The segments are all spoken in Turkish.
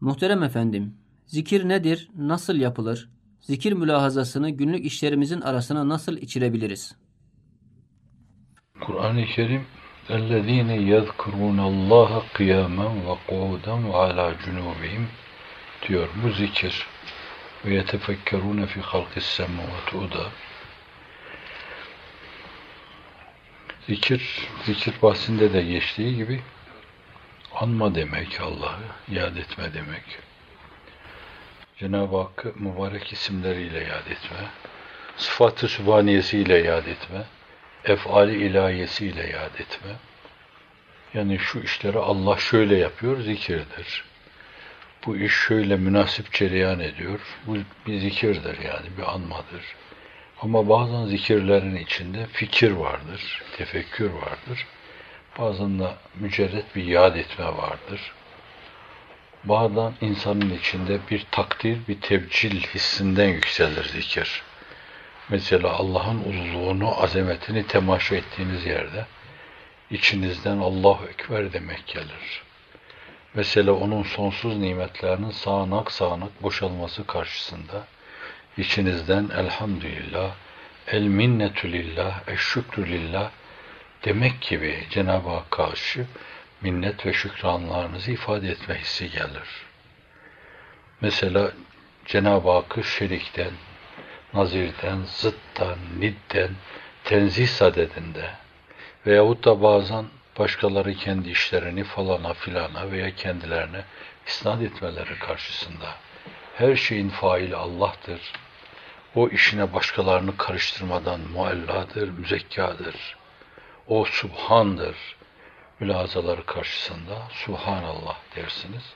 Muhterem efendim, zikir nedir, nasıl yapılır? Zikir mülahazasını günlük işlerimizin arasına nasıl içirebiliriz? Kur'an-ı Kerim اَلَّذ۪ينَ يَذْكُرُونَ اللّٰهَ قِيَامًا وَقُعُودًا وَعَلَى جُنُوبِهِمْ diyor. Bu zikir ve yetefekkerune fi halkis semavati o da zikir, zikir bahsinde de geçtiği gibi anma demek Allah'ı, yad etme demek. Cenab-ı Hakk'ı mübarek isimleriyle yad etme, sıfat-ı sübhaniyesiyle yad etme, efali ilahiyesiyle yad etme. Yani şu işleri Allah şöyle yapıyor, zikirdir. Bu iş şöyle münasip cereyan ediyor. Bu bir zikirdir yani, bir anmadır. Ama bazen zikirlerin içinde fikir vardır, tefekkür vardır. Bazen de mücerret bir yad etme vardır. Bazen insanın içinde bir takdir, bir tebcil hissinden yükselir zikir. Mesela Allah'ın uzunluğunu, azametini temaşa ettiğiniz yerde içinizden Allahu Ekber demek gelir. Mesela onun sonsuz nimetlerinin sağanak sağanak boşalması karşısında içinizden elhamdülillah, el minnetü lillah, eşşükrü demek gibi Cenab-ı Hak karşı minnet ve şükranlarınızı ifade etme hissi gelir. Mesela Cenab-ı Hakk'ı şerikten, nazirden, zıttan, nidden, tenzih sadedinde veyahut da bazen başkaları kendi işlerini falana filana veya kendilerine isnat etmeleri karşısında her şeyin faili Allah'tır. O işine başkalarını karıştırmadan mualladır, müzekkadır. O subhandır. Mülazaları karşısında subhanallah dersiniz.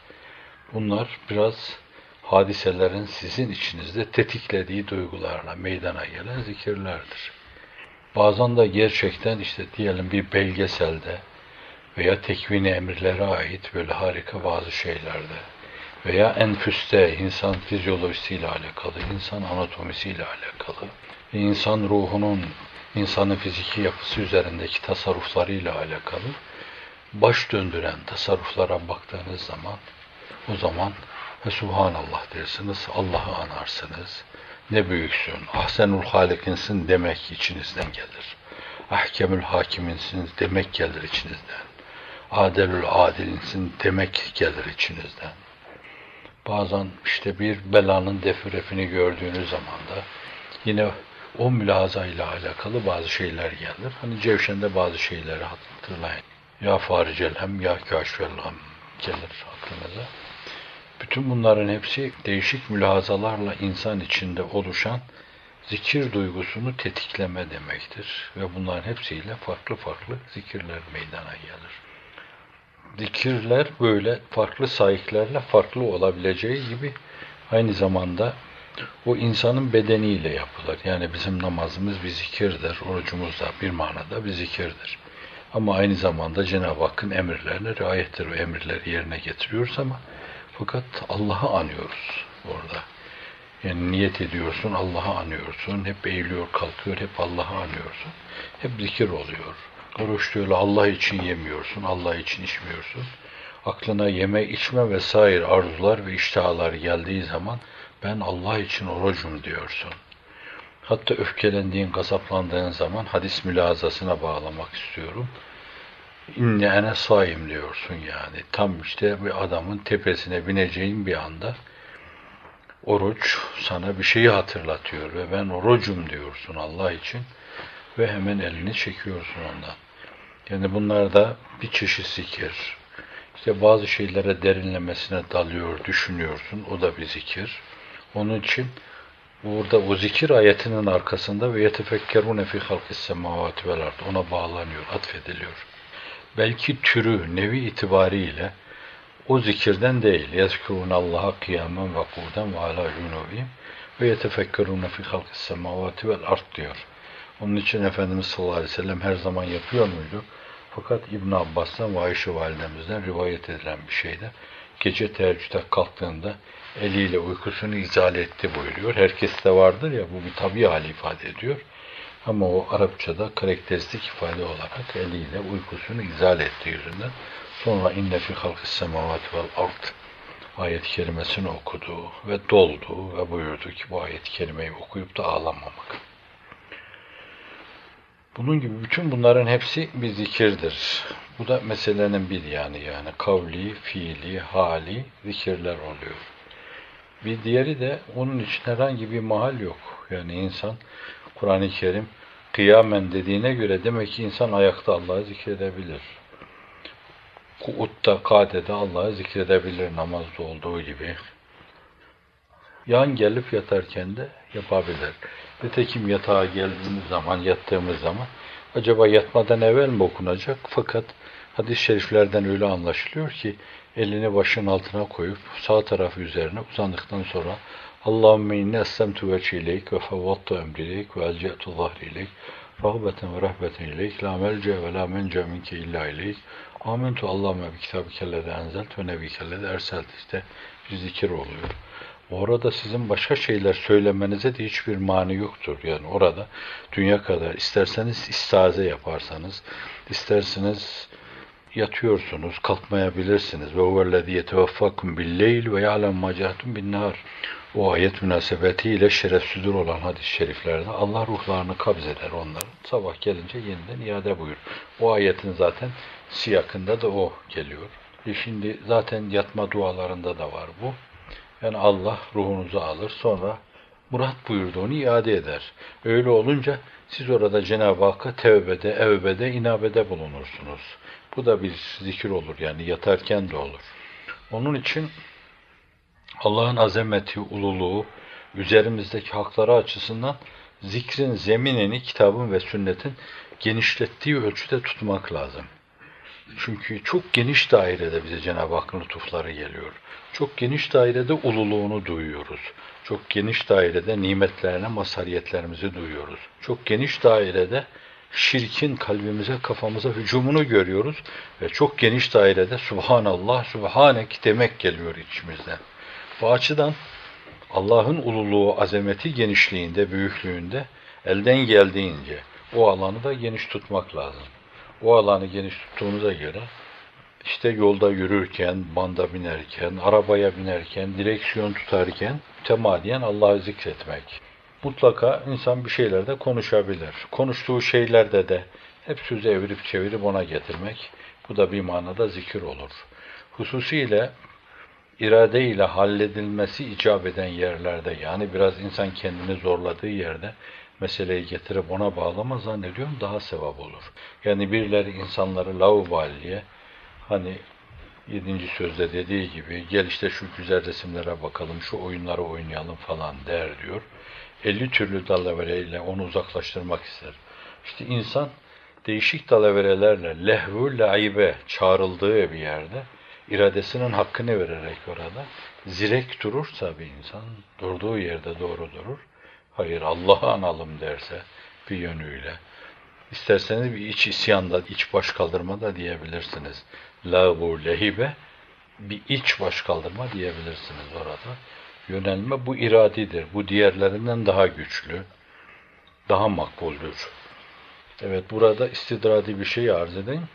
Bunlar biraz hadiselerin sizin içinizde tetiklediği duygularla meydana gelen zikirlerdir. Bazen de gerçekten işte diyelim bir belgeselde veya tekvini emirlere ait böyle harika bazı şeylerde veya enfüste insan fizyolojisiyle alakalı, insan anatomisiyle alakalı insan ruhunun insanın fiziki yapısı üzerindeki tasarruflarıyla alakalı baş döndüren tasarruflara baktığınız zaman o zaman Subhanallah dersiniz, Allah'ı anarsınız. Ne büyüksün, ahsenul halikinsin demek içinizden gelir. Ahkemül hakiminsin demek gelir içinizden. Adelül adilinsin demek gelir içinizden. Bazen işte bir belanın defürefini gördüğünüz zaman da yine o mülazayla alakalı bazı şeyler gelir. Hani Cevşen'de bazı şeyleri hatırlayın. Ya faricel hem ya kaşvel hem gelir aklınıza. Bütün bunların hepsi değişik mülahazalarla insan içinde oluşan zikir duygusunu tetikleme demektir. Ve bunların hepsiyle farklı farklı zikirler meydana gelir. Zikirler böyle farklı sahiplerle farklı olabileceği gibi aynı zamanda o insanın bedeniyle yapılır. Yani bizim namazımız bir zikirdir, orucumuz da bir manada bir zikirdir. Ama aynı zamanda Cenab-ı Hakk'ın emirlerine riayettir. O emirleri yerine getiriyoruz ama fakat Allah'ı anıyoruz orada. Yani niyet ediyorsun, Allah'ı anıyorsun. Hep eğiliyor, kalkıyor, hep Allah'ı anıyorsun. Hep zikir oluyor. Oruç diyor, Allah için yemiyorsun, Allah için içmiyorsun. Aklına yeme, içme vesaire arzular ve iştahlar geldiği zaman ben Allah için orucum diyorsun. Hatta öfkelendiğin, gazaplandığın zaman hadis mülazasına bağlamak istiyorum. İnne ene saim diyorsun yani. Tam işte bir adamın tepesine bineceğin bir anda oruç sana bir şeyi hatırlatıyor ve ben orucum diyorsun Allah için ve hemen elini çekiyorsun ondan. Yani bunlar da bir çeşit zikir. İşte bazı şeylere derinlemesine dalıyor, düşünüyorsun. O da bir zikir. Onun için burada o zikir ayetinin arkasında ve yetefekkerune fi halkis semavati vel ard ona bağlanıyor, atfediliyor. Belki türü, nevi itibariyle o zikirden değil. Yezkurun Allah'a kıyamen ve kuden ve ala junubim ve yetefekkerune fi halkis semavati vel ard diyor. Onun için Efendimiz sallallahu aleyhi ve sellem her zaman yapıyor muydu? Fakat İbn Abbas'tan ve Ayşe validemizden rivayet edilen bir şeyde gece teheccüde kalktığında eliyle uykusunu izale etti buyuruyor. Herkes de vardır ya bu bir tabi hali ifade ediyor. Ama o Arapçada karakteristik ifade olarak eliyle uykusunu izale ettiği yüzünden sonra inne fi halkis semavati vel ard ayet-i kerimesini okudu ve doldu ve buyurdu ki bu ayet-i kerimeyi okuyup da ağlamamak. Bunun gibi bütün bunların hepsi bir zikirdir. Bu da meselenin bir yani yani kavli, fiili, hali zikirler oluyor. Bir diğeri de onun için herhangi bir mahal yok. Yani insan Kur'an-ı Kerim kıyamen dediğine göre demek ki insan ayakta Allah'ı zikredebilir. Kuutta, kadede Allah'ı zikredebilir namazda olduğu gibi. Yan gelip yatarken de yapabilir. Nitekim yatağa geldiğimiz zaman, yattığımız zaman acaba yatmadan evvel mi okunacak? Fakat hadis-i şeriflerden öyle anlaşılıyor ki elini başın altına koyup sağ tarafı üzerine uzandıktan sonra Allahümme inni essemtu veçhi ileyk ve fevvattu emri ve elce'tu zahri ileyk rahbeten ve rahbeten ileyk la melce ve la mence minke illa ileyk Amentu Allahümme bi kitabikellezi enzelt ve nebikellezi erselt işte bir zikir oluyor. Orada sizin başka şeyler söylemenize de hiçbir mani yoktur. Yani orada dünya kadar isterseniz istaze yaparsanız, isterseniz yatıyorsunuz, kalkmayabilirsiniz. Ve huvellezî yeteveffakum billeyl ve ya'lem ma cahtum bin nar. O ayet münasebetiyle şerefsüzdür olan hadis-i şeriflerde Allah ruhlarını kabzeder onların. Sabah gelince yeniden iade buyur. O ayetin zaten siyakında da o geliyor. E şimdi zaten yatma dualarında da var bu. Yani Allah ruhunuzu alır sonra murat buyurduğunu iade eder. Öyle olunca siz orada Cenab-ı Hakk'a tevbede, evbede, inabede bulunursunuz. Bu da bir zikir olur yani yatarken de olur. Onun için Allah'ın azameti, ululuğu, üzerimizdeki hakları açısından zikrin zeminini kitabın ve sünnetin genişlettiği ölçüde tutmak lazım. Çünkü çok geniş dairede bize Cenab-ı Hakk'ın lütufları geliyor. Çok geniş dairede ululuğunu duyuyoruz. Çok geniş dairede nimetlerine, mazhariyetlerimizi duyuyoruz. Çok geniş dairede şirkin kalbimize, kafamıza hücumunu görüyoruz ve çok geniş dairede Subhanallah, Subhanek demek geliyor içimizden. Bu açıdan Allah'ın ululuğu, azameti genişliğinde, büyüklüğünde elden geldiğince o alanı da geniş tutmak lazım. O alanı geniş tuttuğumuza göre işte yolda yürürken, banda binerken, arabaya binerken, direksiyon tutarken temadiyen Allah'ı zikretmek. Mutlaka insan bir şeylerde konuşabilir. Konuştuğu şeylerde de hep sözü evirip çevirip ona getirmek. Bu da bir manada zikir olur. Hususiyle irade ile halledilmesi icap eden yerlerde yani biraz insan kendini zorladığı yerde meseleyi getirip ona bağlama zannediyorum daha sevap olur. Yani birileri insanları laubaliye hani yedinci sözde dediği gibi gel işte şu güzel resimlere bakalım, şu oyunları oynayalım falan der diyor. 50 türlü dalavereyle onu uzaklaştırmak ister. İşte insan değişik dalaverelerle lehvü laibe çağrıldığı bir yerde iradesinin hakkını vererek orada zirek durursa bir insan durduğu yerde doğru durur. Hayır Allah'ı analım derse bir yönüyle. İsterseniz bir iç isyanda, iç baş kaldırma da diyebilirsiniz. Lağbu lehibe bir iç baş kaldırma diyebilirsiniz orada. Yönelme bu iradidir. Bu diğerlerinden daha güçlü, daha makbuldür. Evet burada istidradi bir şey arz edeyim.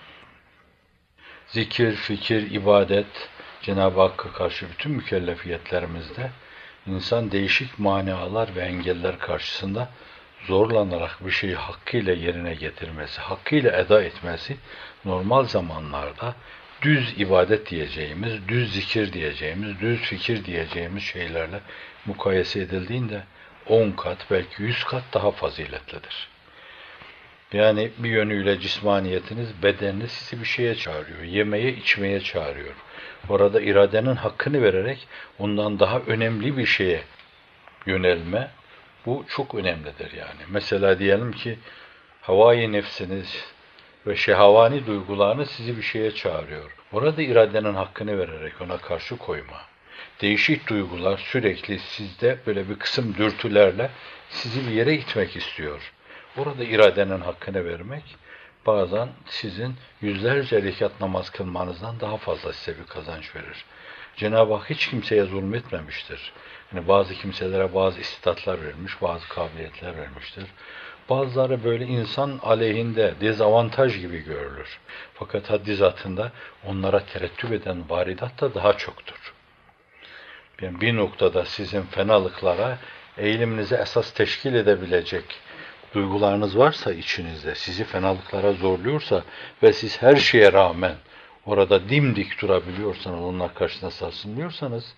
Zikir, fikir, ibadet, Cenab-ı Hakk'a karşı bütün mükellefiyetlerimizde insan değişik manalar ve engeller karşısında zorlanarak bir şeyi hakkıyla yerine getirmesi, hakkıyla eda etmesi normal zamanlarda düz ibadet diyeceğimiz, düz zikir diyeceğimiz, düz fikir diyeceğimiz şeylerle mukayese edildiğinde 10 kat belki 100 kat daha faziletlidir. Yani bir yönüyle cismaniyetiniz, bedeniniz sizi bir şeye çağırıyor. Yemeye, içmeye çağırıyor. Orada iradenin hakkını vererek ondan daha önemli bir şeye yönelme, bu çok önemlidir yani. Mesela diyelim ki havai nefsiniz ve şehavani duygularınız sizi bir şeye çağırıyor. Orada iradenin hakkını vererek ona karşı koyma. Değişik duygular sürekli sizde böyle bir kısım dürtülerle sizi bir yere itmek istiyor. Orada iradenin hakkını vermek bazen sizin yüzlerce rekat namaz kılmanızdan daha fazla size bir kazanç verir. Cenab-ı Hak hiç kimseye zulmetmemiştir. Yani bazı kimselere bazı istidatlar vermiş, bazı kabiliyetler vermiştir. Bazıları böyle insan aleyhinde dezavantaj gibi görülür. Fakat haddi zatında onlara terettüp eden varidat da daha çoktur. Yani bir noktada sizin fenalıklara eğiliminizi esas teşkil edebilecek duygularınız varsa içinizde, sizi fenalıklara zorluyorsa ve siz her şeye rağmen orada dimdik durabiliyorsanız, onlar karşısında sarsılmıyorsanız,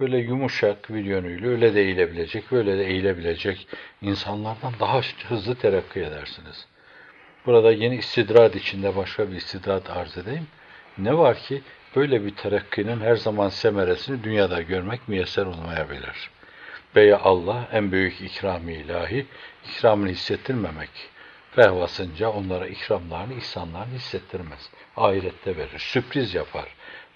böyle yumuşak bir yönüyle öyle de eğilebilecek, böyle de eğilebilecek insanlardan daha hızlı terakki edersiniz. Burada yeni istidrad içinde başka bir istidrad arz edeyim. Ne var ki böyle bir terakkinin her zaman semeresini dünyada görmek müyesser olmayabilir. Veya Allah en büyük ikram-ı ilahi ikramını hissettirmemek fehvasınca onlara ikramlarını, ihsanlarını hissettirmez. Ahirette verir. Sürpriz yapar.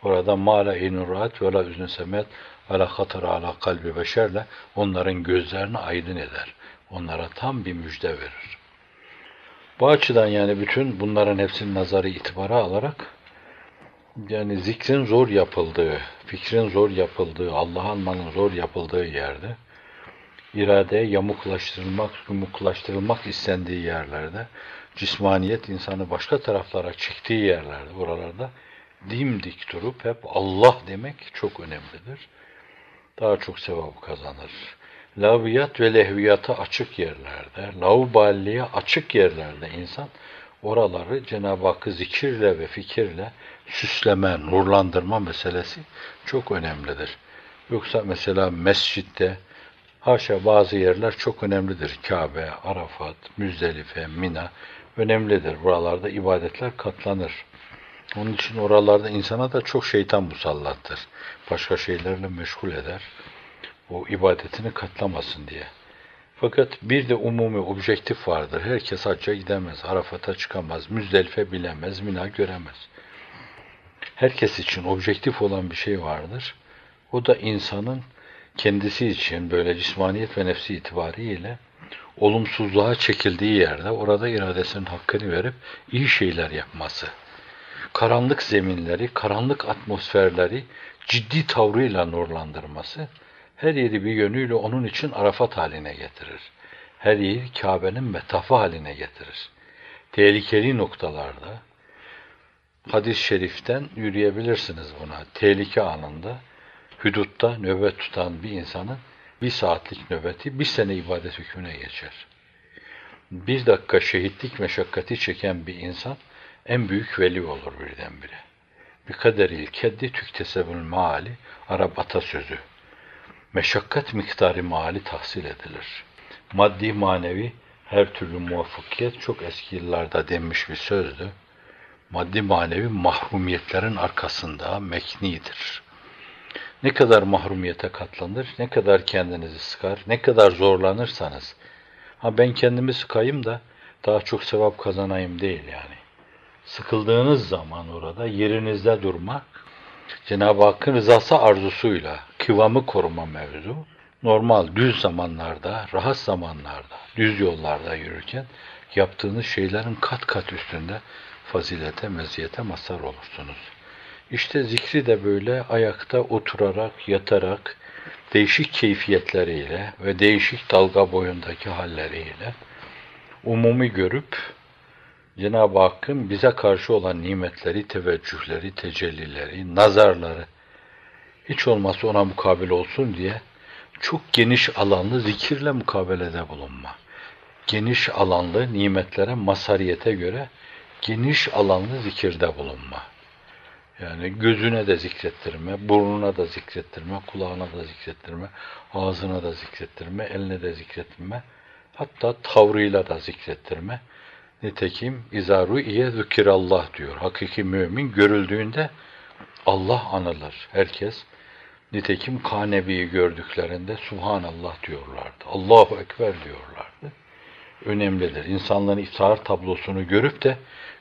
Orada mala inurat ve la üzün semet ve la hatara ala kalbi beşerle onların gözlerini aydın eder. Onlara tam bir müjde verir. Bu açıdan yani bütün bunların hepsini nazarı itibara alarak yani zikrin zor yapıldığı, fikrin zor yapıldığı, Allah'ı anmanın zor yapıldığı yerde, iradeye yamuklaştırılmak, yumuklaştırılmak istendiği yerlerde, cismaniyet insanı başka taraflara çektiği yerlerde, buralarda dimdik durup hep Allah demek çok önemlidir. Daha çok sevap kazanır. Laviyat ve lehviyata açık yerlerde, lauballiye açık yerlerde insan oraları Cenab-ı Hakk'ı zikirle ve fikirle süsleme, nurlandırma meselesi çok önemlidir. Yoksa mesela mescitte, haşa bazı yerler çok önemlidir. Kabe, Arafat, Müzdelife, Mina önemlidir. Buralarda ibadetler katlanır. Onun için oralarda insana da çok şeytan musallattır. Başka şeylerle meşgul eder. O ibadetini katlamasın diye. Fakat bir de umumi objektif vardır. Herkes hacca gidemez, Arafat'a çıkamaz, Müzdelife bilemez, Mina göremez. Herkes için objektif olan bir şey vardır. O da insanın kendisi için böyle cismaniyet ve nefsi itibariyle olumsuzluğa çekildiği yerde orada iradesinin hakkını verip iyi şeyler yapması. Karanlık zeminleri, karanlık atmosferleri ciddi tavrıyla nurlandırması her yeri bir yönüyle onun için arafat haline getirir. Her yeri Kabe'nin metafı haline getirir. Tehlikeli noktalarda hadis-i şeriften yürüyebilirsiniz buna. Tehlike anında hüdutta nöbet tutan bir insanın bir saatlik nöbeti bir sene ibadet hükmüne geçer. Bir dakika şehitlik meşakkati çeken bir insan en büyük veli olur birdenbire. Bir kaderil keddi tüktesebül mali Arap atasözü. Meşakkat miktarı mali tahsil edilir. Maddi manevi her türlü muvaffakiyet çok eski yıllarda denmiş bir sözdü. Maddi manevi mahrumiyetlerin arkasında meknidir. Ne kadar mahrumiyete katlanır, ne kadar kendinizi sıkar, ne kadar zorlanırsanız, ha ben kendimi sıkayım da daha çok sevap kazanayım değil yani. Sıkıldığınız zaman orada yerinizde durmak, Cenab-ı Hakk'ın rızası arzusuyla kıvamı koruma mevzu, normal düz zamanlarda, rahat zamanlarda, düz yollarda yürürken yaptığınız şeylerin kat kat üstünde fazilete, meziyete mazhar olursunuz. İşte zikri de böyle ayakta oturarak, yatarak, değişik keyfiyetleriyle ve değişik dalga boyundaki halleriyle umumi görüp Cenab-ı Hakk'ın bize karşı olan nimetleri, teveccühleri, tecellileri, nazarları hiç olmazsa ona mukabil olsun diye çok geniş alanlı zikirle mukabelede bulunma. Geniş alanlı nimetlere, masariyete göre geniş alanlı zikirde bulunma. Yani gözüne de zikrettirme, burnuna da zikrettirme, kulağına da zikrettirme, ağzına da zikrettirme, eline de zikrettirme, hatta tavrıyla da zikrettirme. Nitekim izaru iye zükirallah diyor. Hakiki mümin görüldüğünde Allah anılır. Herkes nitekim Kanebi'yi gördüklerinde Subhanallah diyorlardı. Allahu Ekber diyorlardı. Önemlidir. İnsanların iftar tablosunu görüp de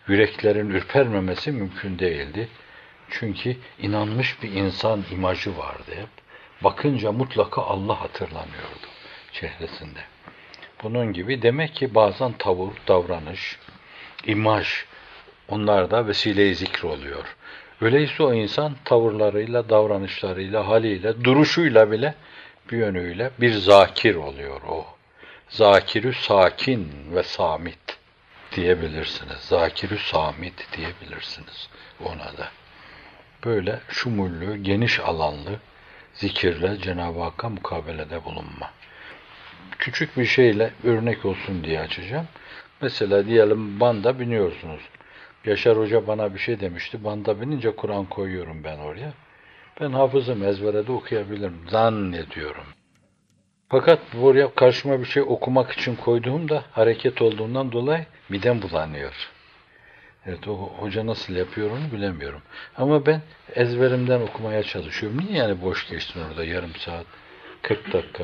yüreklerin ürpermemesi mümkün değildi. Çünkü inanmış bir insan imajı vardı hep. Bakınca mutlaka Allah hatırlanıyordu çehresinde. Bunun gibi demek ki bazen tavır, davranış, imaj onlar da vesile-i zikr oluyor. Öyleyse o insan tavırlarıyla, davranışlarıyla, haliyle, duruşuyla bile bir yönüyle bir zakir oluyor o. Zakirü sakin ve samit diyebilirsiniz. Zakirü samit diyebilirsiniz ona da. Böyle şumullü, geniş alanlı, zikirle Cenab-ı Hakk'a mukabelede bulunma. Küçük bir şeyle örnek olsun diye açacağım. Mesela diyelim banda biniyorsunuz. Yaşar Hoca bana bir şey demişti. Banda binince Kur'an koyuyorum ben oraya. Ben hafızım ezbere de okuyabilirim. Zannediyorum. Fakat buraya karşıma bir şey okumak için koyduğumda hareket olduğundan dolayı midem bulanıyor. Evet o hoca nasıl yapıyor onu bilemiyorum. Ama ben ezberimden okumaya çalışıyorum. Niye yani boş geçtin orada yarım saat, 40 dakika?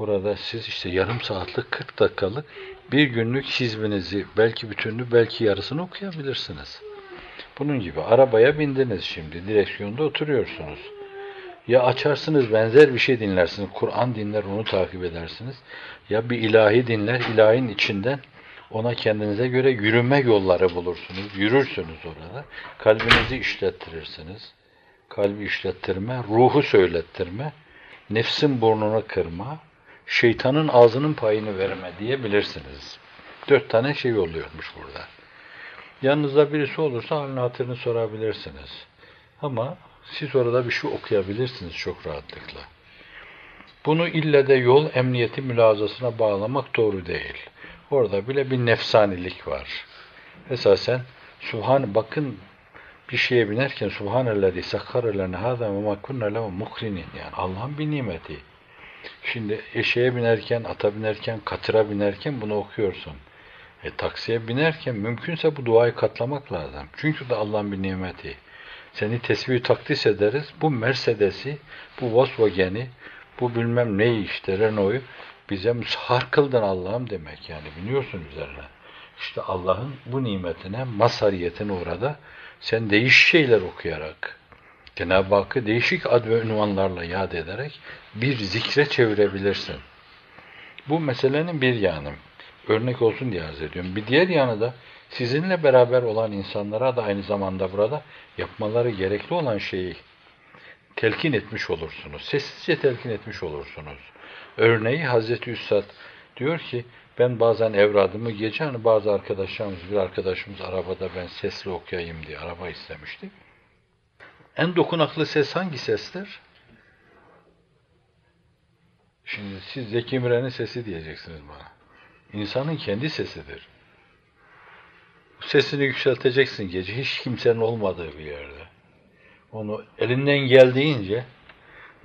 Orada siz işte yarım saatlik 40 dakikalık bir günlük hizbinizi belki bütününü belki yarısını okuyabilirsiniz. Bunun gibi arabaya bindiniz şimdi direksiyonda oturuyorsunuz. Ya açarsınız benzer bir şey dinlersiniz. Kur'an dinler onu takip edersiniz. Ya bir ilahi dinler ilahinin içinden ona kendinize göre yürüme yolları bulursunuz. Yürürsünüz orada. Kalbinizi işlettirirsiniz. Kalbi işlettirme, ruhu söylettirme, nefsin burnunu kırma, şeytanın ağzının payını verme diyebilirsiniz. Dört tane şey oluyormuş burada. Yanınızda birisi olursa halini hatırını sorabilirsiniz. Ama siz orada bir şey okuyabilirsiniz çok rahatlıkla. Bunu ille de yol emniyeti mülazasına bağlamak doğru değil. Orada bile bir nefsanilik var. Esasen Subhan bakın bir şeye binerken Subhanellezi sakkara lena hâzâ ve mâ kunna lehu mukrinin yani Allah'ın bir nimeti. Şimdi eşeğe binerken, ata binerken, katıra binerken bunu okuyorsun. E, taksiye binerken mümkünse bu duayı katlamak lazım. Çünkü de Allah'ın bir nimeti. Seni tesbih takdis ederiz. Bu Mercedes'i, bu Volkswagen'i, bu bilmem neyi işte Renault'u bize müsahhar kıldın Allah'ım demek yani biniyorsun üzerine. İşte Allah'ın bu nimetine, masariyetine orada sen değişik şeyler okuyarak, Cenab-ı Hakk'ı değişik ad ve ünvanlarla yad ederek bir zikre çevirebilirsin. Bu meselenin bir yanı. Örnek olsun diye arz ediyorum. Bir diğer yanı da sizinle beraber olan insanlara da aynı zamanda burada yapmaları gerekli olan şeyi telkin etmiş olursunuz. Sessizce telkin etmiş olursunuz. Örneği Hazreti Üstad diyor ki ben bazen evradımı gece hani bazı arkadaşlarımız bir arkadaşımız arabada ben sesli okuyayım diye araba istemişti. En dokunaklı ses hangi sestir? Şimdi siz Zeki Müren'in sesi diyeceksiniz bana. İnsanın kendi sesidir. Sesini yükselteceksin gece hiç kimsenin olmadığı bir yerde. Onu elinden geldiğince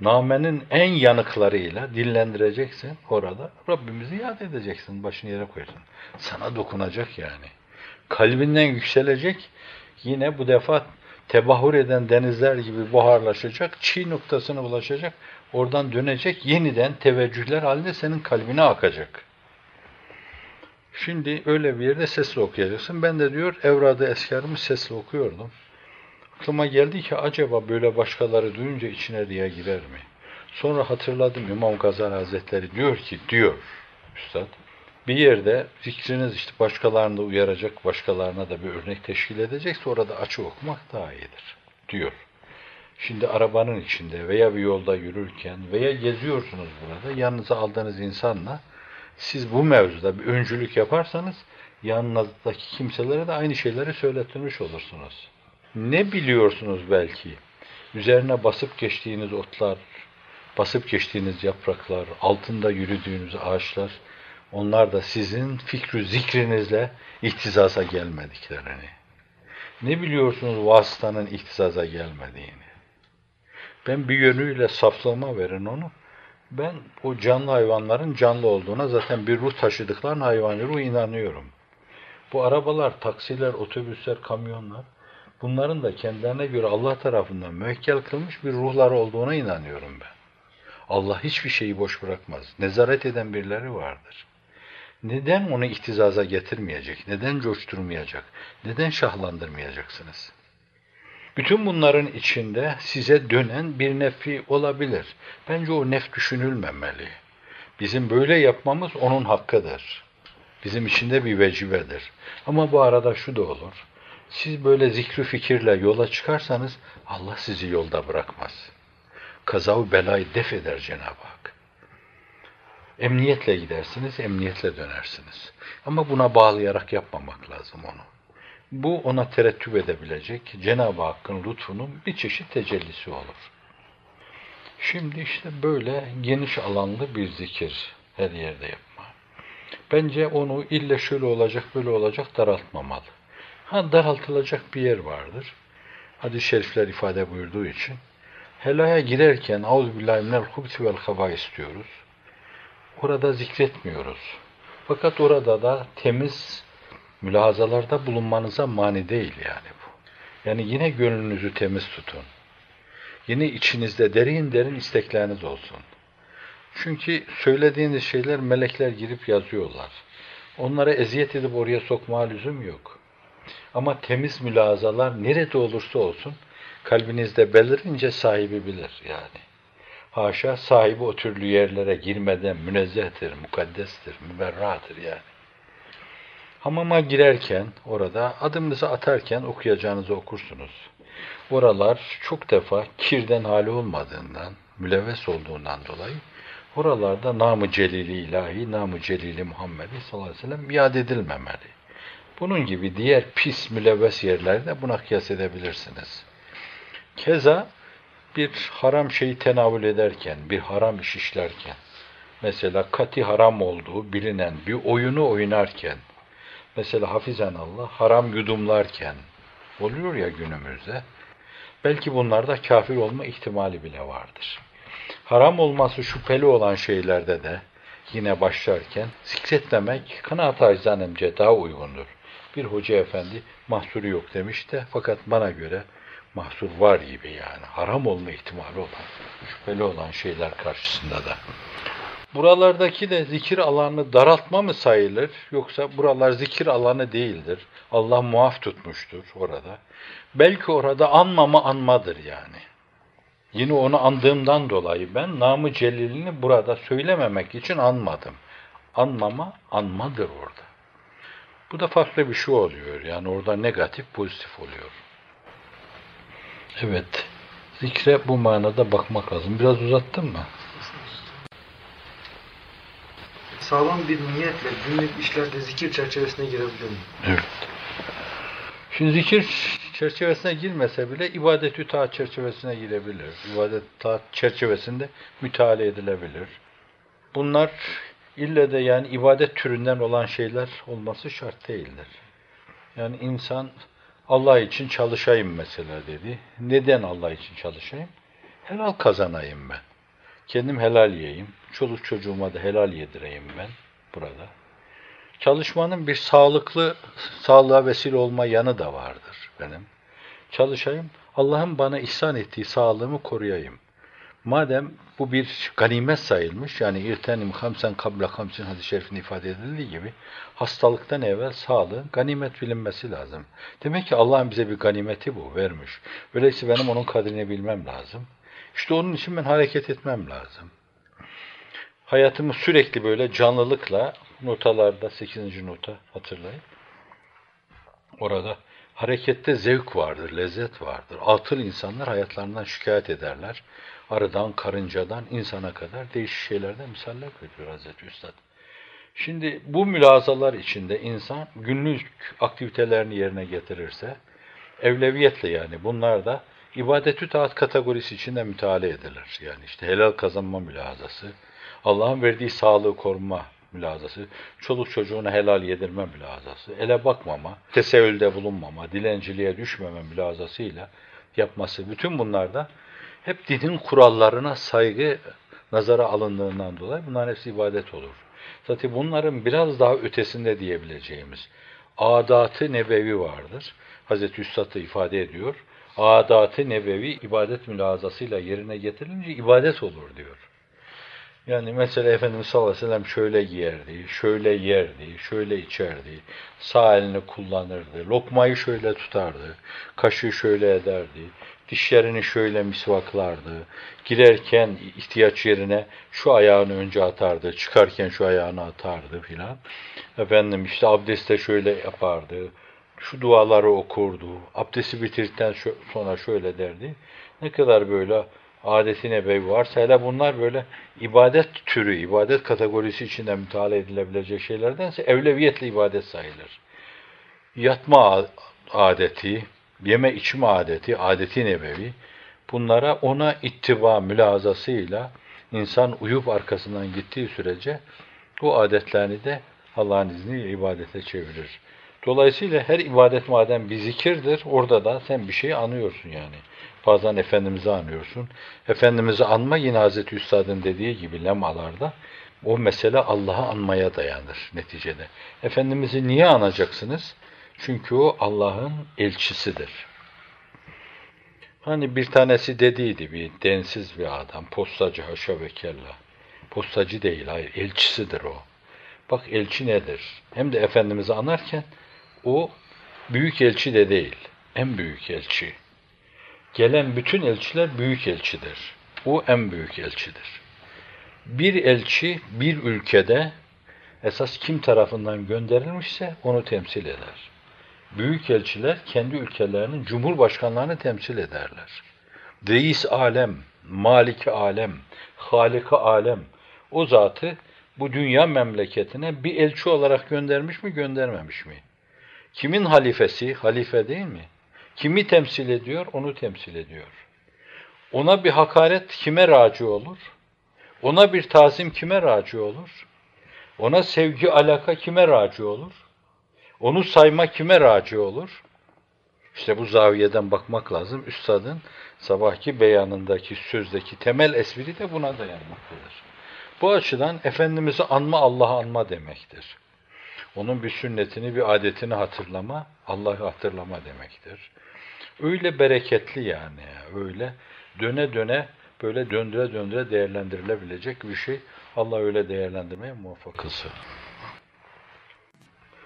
namenin en yanıklarıyla dillendireceksin orada. Rabbimizi yad edeceksin, başını yere koyarsın. Sana dokunacak yani. Kalbinden yükselecek, yine bu defa tebahür eden denizler gibi buharlaşacak, çiğ noktasına ulaşacak, oradan dönecek, yeniden teveccühler halinde senin kalbine akacak. Şimdi öyle bir yerde sesli okuyacaksın. Ben de diyor evradı eskarımı sesli okuyordum. Aklıma geldi ki acaba böyle başkaları duyunca içine diye girer mi? Sonra hatırladım İmam Gazali Hazretleri diyor ki diyor Üstad bir yerde fikriniz işte başkalarını da uyaracak, başkalarına da bir örnek teşkil edecekse orada açı okumak daha iyidir diyor. Şimdi arabanın içinde veya bir yolda yürürken veya geziyorsunuz burada yanınıza aldığınız insanla siz bu mevzuda bir öncülük yaparsanız yanınızdaki kimselere de aynı şeyleri söylettirmiş olursunuz. Ne biliyorsunuz belki? Üzerine basıp geçtiğiniz otlar, basıp geçtiğiniz yapraklar, altında yürüdüğünüz ağaçlar, onlar da sizin fikri zikrinizle ihtizaza gelmediklerini. Ne biliyorsunuz vasıtanın ihtizaza gelmediğini? Ben bir yönüyle saflığıma verin onu. Ben o canlı hayvanların canlı olduğuna zaten bir ruh taşıdıklarına hayvani ruh inanıyorum. Bu arabalar, taksiler, otobüsler, kamyonlar bunların da kendilerine göre Allah tarafından müekkel kılmış bir ruhlar olduğuna inanıyorum ben. Allah hiçbir şeyi boş bırakmaz. Nezaret eden birileri vardır. Neden onu ihtizaza getirmeyecek? Neden coşturmayacak? Neden şahlandırmayacaksınız? Bütün bunların içinde size dönen bir nefi olabilir. Bence o nef düşünülmemeli. Bizim böyle yapmamız onun hakkıdır. Bizim içinde bir vecibedir. Ama bu arada şu da olur. Siz böyle zikri fikirle yola çıkarsanız Allah sizi yolda bırakmaz. Kazav belayı def eder Cenab-ı Hak. Emniyetle gidersiniz, emniyetle dönersiniz. Ama buna bağlayarak yapmamak lazım onu. Bu ona terettüp edebilecek Cenab-ı Hakk'ın lütfunun bir çeşit tecellisi olur. Şimdi işte böyle geniş alanlı bir zikir her yerde yapma. Bence onu ille şöyle olacak böyle olacak daraltmamalı. Ha daraltılacak bir yer vardır. Hadis-i şerifler ifade buyurduğu için. Helaya girerken Euzubillahimineşşeytanirracim vel haba istiyoruz. Orada zikretmiyoruz. Fakat orada da temiz mülahazalarda bulunmanıza mani değil yani bu. Yani yine gönlünüzü temiz tutun. Yine içinizde derin derin istekleriniz olsun. Çünkü söylediğiniz şeyler melekler girip yazıyorlar. Onlara eziyet edip oraya sokma lüzum yok. Ama temiz mülazalar nerede olursa olsun kalbinizde belirince sahibi bilir yani. Haşa sahibi o türlü yerlere girmeden münezzehtir, mukaddestir, müberrahtır yani. Hamama girerken orada adımınızı atarken okuyacağınızı okursunuz. Oralar çok defa kirden hali olmadığından, mülevves olduğundan dolayı oralarda namı celili ilahi, namı celili Muhammed'i sallallahu aleyhi ve sellem iade edilmemeli. Bunun gibi diğer pis mülevves yerlerde buna kıyas edebilirsiniz. Keza bir haram şeyi tenavül ederken, bir haram iş işlerken, mesela kati haram olduğu bilinen bir oyunu oynarken, mesela hafizan Allah haram yudumlarken, oluyor ya günümüzde, belki bunlarda kafir olma ihtimali bile vardır. Haram olması şüpheli olan şeylerde de yine başlarken zikretmemek kanaat acizanemce daha uygundur. Bir hoca efendi mahsuru yok demiş de fakat bana göre mahsur var gibi yani. Haram olma ihtimali olan, şüpheli olan şeyler karşısında da. Buralardaki de zikir alanı daraltma mı sayılır yoksa buralar zikir alanı değildir. Allah muaf tutmuştur orada. Belki orada anmama anmadır yani. Yine onu andığımdan dolayı ben namı celilini burada söylememek için anmadım. Anmama anmadır orada. Bu da farklı bir şey oluyor. Yani orada negatif pozitif oluyor. Evet. Zikre bu manada bakmak lazım. Biraz uzattın mı? Sağlam bir niyetle günlük işlerde zikir çerçevesine girebilir mi? Evet. Şimdi zikir çerçevesine girmese bile ibadet-ü taat çerçevesine girebilir. İbadet taat çerçevesinde müteala edilebilir. Bunlar ille de yani ibadet türünden olan şeyler olması şart değildir. Yani insan Allah için çalışayım mesela dedi. Neden Allah için çalışayım? Helal kazanayım ben. Kendim helal yiyeyim. Çoluk çocuğuma da helal yedireyim ben burada. Çalışmanın bir sağlıklı, sağlığa vesile olma yanı da vardır benim. Çalışayım, Allah'ın bana ihsan ettiği sağlığımı koruyayım. Madem bu bir ganimet sayılmış, yani irtenim hamsen kabla hamsin hadis-i şerifinde ifade edildiği gibi, hastalıktan evvel sağlığın ganimet bilinmesi lazım. Demek ki Allah'ın bize bir ganimeti bu, vermiş. Öyleyse benim onun kadrini bilmem lazım. İşte onun için ben hareket etmem lazım. Hayatımı sürekli böyle canlılıkla notalarda 8. nota hatırlayın. Orada harekette zevk vardır, lezzet vardır. Atıl insanlar hayatlarından şikayet ederler. Arıdan, karıncadan, insana kadar değişik şeylerden misaller veriyor Hazreti Üstad. Şimdi bu mülazalar içinde insan günlük aktivitelerini yerine getirirse, evleviyetle yani bunlar da ibadetü taat kategorisi içinde müteala edilir. Yani işte helal kazanma mülazası, Allah'ın verdiği sağlığı koruma mülazası, çoluk çocuğuna helal yedirme mülazası, ele bakmama, tesevülde bulunmama, dilenciliğe düşmeme mülazasıyla yapması. Bütün bunlarda hep dinin kurallarına saygı nazara alındığından dolayı bunların hepsi ibadet olur. Zaten bunların biraz daha ötesinde diyebileceğimiz adatı nebevi vardır. Hazreti Üstad ifade ediyor. Adatı nebevi ibadet mülazasıyla yerine getirilince ibadet olur diyor. Yani mesela Efendimiz sallallahu aleyhi ve sellem şöyle giyerdi, şöyle yerdi, şöyle içerdi, sağ elini kullanırdı, lokmayı şöyle tutardı, kaşığı şöyle ederdi, dişlerini şöyle misvaklardı, girerken ihtiyaç yerine şu ayağını önce atardı, çıkarken şu ayağını atardı filan. Efendim işte abdestte şöyle yapardı, şu duaları okurdu, abdesti bitirdikten sonra şöyle derdi. Ne kadar böyle adetine bey varsa hele bunlar böyle ibadet türü, ibadet kategorisi içinde müteala edilebilecek şeylerdense evleviyetle ibadet sayılır. Yatma adeti, yeme içme adeti, adeti nebevi, Bunlara ona ittiba mülazasıyla insan uyup arkasından gittiği sürece bu adetlerini de Allah'ın izniyle ibadete çevirir. Dolayısıyla her ibadet madem bir zikirdir, orada da sen bir şey anıyorsun yani. Bazen Efendimiz'i anıyorsun. Efendimiz'i anma yine Hazreti Üstad'ın dediği gibi lemalarda o mesele Allah'ı anmaya dayanır neticede. Efendimiz'i niye anacaksınız? Çünkü o Allah'ın elçisidir. Hani bir tanesi dediydi bir densiz bir adam, postacı haşa ve kella. Postacı değil, hayır, elçisidir o. Bak elçi nedir? Hem de Efendimiz'i anarken o büyük elçi de değil, en büyük elçi. Gelen bütün elçiler büyük elçidir. O en büyük elçidir. Bir elçi bir ülkede esas kim tarafından gönderilmişse onu temsil eder. Büyük elçiler kendi ülkelerinin cumhurbaşkanlarını temsil ederler. Reis alem, maliki alem, halika alem o zatı bu dünya memleketine bir elçi olarak göndermiş mi göndermemiş mi? Kimin halifesi? Halife değil mi? Kimi temsil ediyor? Onu temsil ediyor. Ona bir hakaret kime raci olur? Ona bir tazim kime raci olur? Ona sevgi alaka kime raci olur? Onu sayma kime raci olur? İşte bu zaviyeden bakmak lazım. Üstadın sabahki beyanındaki sözdeki temel espri de buna dayanmaktadır. Bu açıdan Efendimiz'i anma Allah'ı anma demektir. Onun bir sünnetini, bir adetini hatırlama, Allah'ı hatırlama demektir. Öyle bereketli yani, öyle döne döne böyle döndüre döndüre değerlendirilebilecek bir şey. Allah öyle değerlendirmeye muvaffak kılsın.